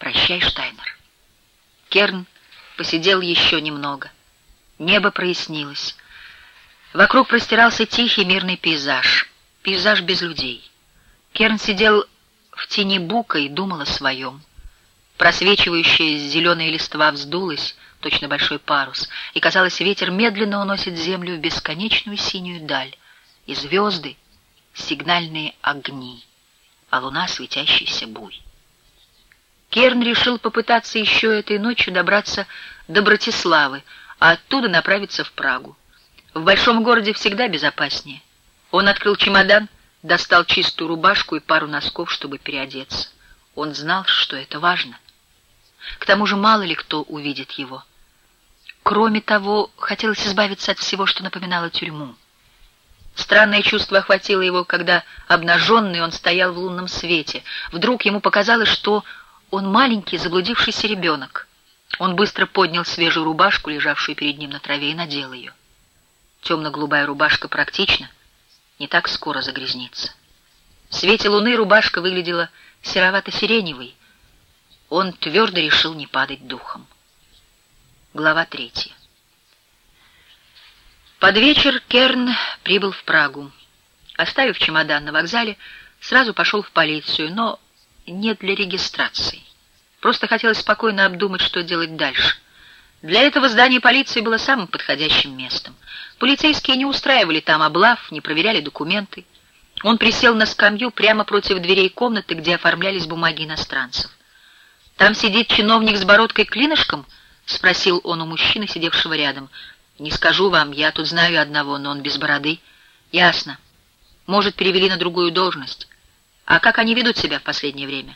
Прощай, Штайнер. Керн посидел еще немного. Небо прояснилось. Вокруг простирался тихий мирный пейзаж. Пейзаж без людей. Керн сидел в тени бука и думал о своем. Просвечивающая зеленая листва вздулась, точно большой парус, и, казалось, ветер медленно уносит землю в бесконечную синюю даль, и звезды — сигнальные огни, а луна — светящийся буй. Керн решил попытаться еще этой ночью добраться до Братиславы, а оттуда направиться в Прагу. В большом городе всегда безопаснее. Он открыл чемодан, достал чистую рубашку и пару носков, чтобы переодеться. Он знал, что это важно. К тому же мало ли кто увидит его. Кроме того, хотелось избавиться от всего, что напоминало тюрьму. Странное чувство охватило его, когда, обнаженный, он стоял в лунном свете. Вдруг ему показалось, что он маленький, заблудившийся ребенок. Он быстро поднял свежую рубашку, лежавшую перед ним на траве, и надел ее. Темно-голубая рубашка практична, не так скоро загрязнится. В свете луны рубашка выглядела серовато-сиреневой. Он твердо решил не падать духом. Глава третья. Под вечер Керн прибыл в Прагу. Оставив чемодан на вокзале, сразу пошел в полицию, но не для регистрации. Просто хотелось спокойно обдумать, что делать дальше. Для этого здание полиции было самым подходящим местом. Полицейские не устраивали там облав, не проверяли документы. Он присел на скамью прямо против дверей комнаты, где оформлялись бумаги иностранцев. «Там сидит чиновник с бородкой-клинышком?» — спросил он у мужчины, сидевшего рядом. «Не скажу вам, я тут знаю одного, но он без бороды». «Ясно. Может, перевели на другую должность. А как они ведут себя в последнее время?»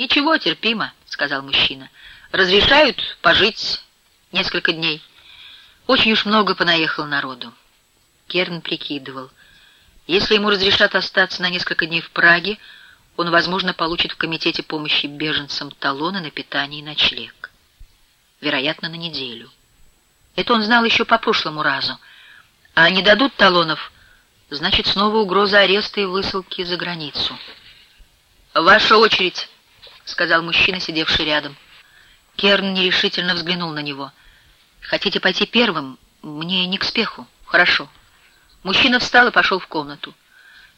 «Ничего, терпимо», — сказал мужчина. «Разрешают пожить несколько дней». Очень уж много понаехал народу. Керн прикидывал. Если ему разрешат остаться на несколько дней в Праге, он, возможно, получит в Комитете помощи беженцам талоны на питание и ночлег. Вероятно, на неделю. Это он знал еще по прошлому разу. А не дадут талонов, значит, снова угроза ареста и высылки за границу. «Ваша очередь», — сказал мужчина, сидевший рядом. Керн нерешительно взглянул на него. «Хотите пойти первым? Мне не к спеху. Хорошо». Мужчина встал и пошел в комнату.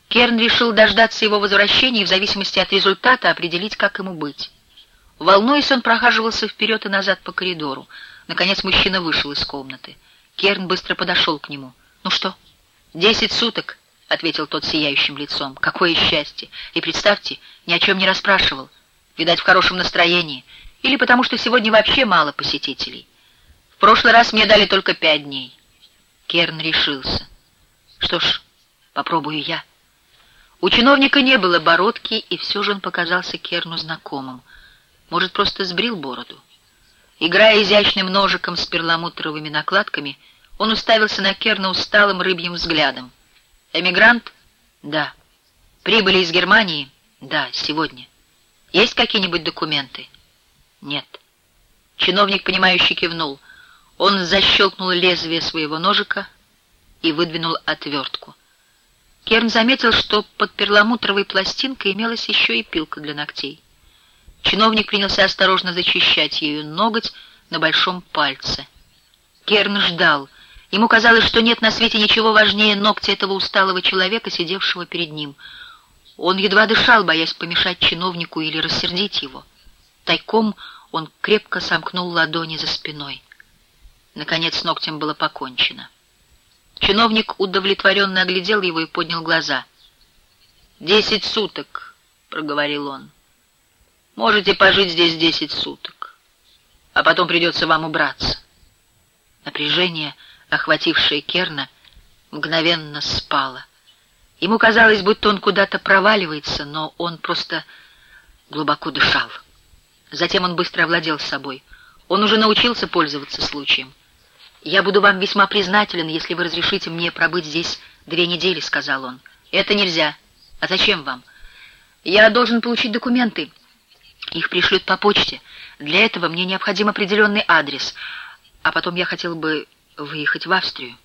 Керн решил дождаться его возвращения и в зависимости от результата определить, как ему быть. Волнуясь, он прохаживался вперед и назад по коридору. Наконец мужчина вышел из комнаты. Керн быстро подошел к нему. «Ну что?» «Десять суток», — ответил тот сияющим лицом. «Какое счастье! И представьте, ни о чем не расспрашивал. Видать, в хорошем настроении. Или потому, что сегодня вообще мало посетителей. В прошлый раз мне дали только пять дней». Керн решился. «Что ж, попробую я». У чиновника не было бородки, и все же он показался Керну знакомым. Может, просто сбрил бороду. Играя изящным ножиком с перламутровыми накладками, он уставился на Керна усталым рыбьим взглядом. «Эмигрант?» «Да». «Прибыли из Германии?» «Да, сегодня». «Есть какие-нибудь документы?» «Нет». Чиновник, понимающий, кивнул. Он защелкнул лезвие своего ножика и выдвинул отвертку. Керн заметил, что под перламутровой пластинкой имелась еще и пилка для ногтей. Чиновник принялся осторожно зачищать ею ноготь на большом пальце. Керн ждал. Ему казалось, что нет на свете ничего важнее ногтя этого усталого человека, сидевшего перед ним. Он едва дышал, боясь помешать чиновнику или рассердить его. Тайком он крепко сомкнул ладони за спиной. Наконец ногтем было покончено. Чиновник удовлетворенно оглядел его и поднял глаза. «Десять суток», — проговорил он. «Можете пожить здесь десять суток, а потом придется вам убраться». Напряжение, охватившее Керна, мгновенно спало. Ему казалось, будто он куда-то проваливается, но он просто глубоко дышал. Затем он быстро овладел собой. Он уже научился пользоваться случаем. «Я буду вам весьма признателен, если вы разрешите мне пробыть здесь две недели», — сказал он. «Это нельзя. А зачем вам?» «Я должен получить документы. Их пришлют по почте. Для этого мне необходим определенный адрес. А потом я хотел бы выехать в Австрию».